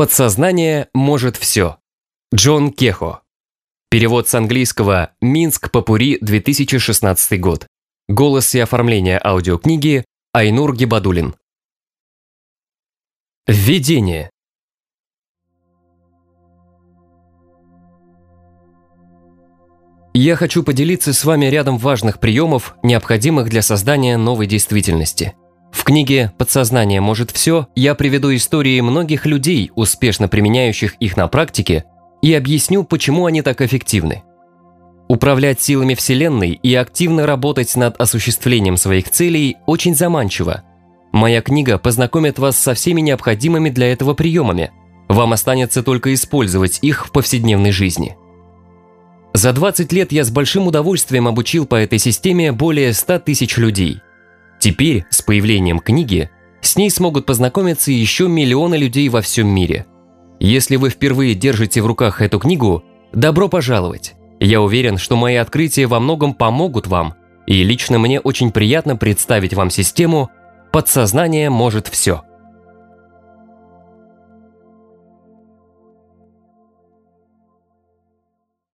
Подсознание может все. Джон Кехо. Перевод с английского «Минск Папури, 2016 год». Голос и оформление аудиокниги Айнур Гибадулин. Введение. Я хочу поделиться с вами рядом важных приемов, необходимых для создания новой действительности. В книге «Подсознание может все» я приведу истории многих людей, успешно применяющих их на практике, и объясню, почему они так эффективны. Управлять силами Вселенной и активно работать над осуществлением своих целей очень заманчиво. Моя книга познакомит вас со всеми необходимыми для этого приемами. Вам останется только использовать их в повседневной жизни. За 20 лет я с большим удовольствием обучил по этой системе более 100 тысяч людей. Теперь, с появлением книги, с ней смогут познакомиться еще миллионы людей во всем мире. Если вы впервые держите в руках эту книгу, добро пожаловать. Я уверен, что мои открытия во многом помогут вам, и лично мне очень приятно представить вам систему «Подсознание может все».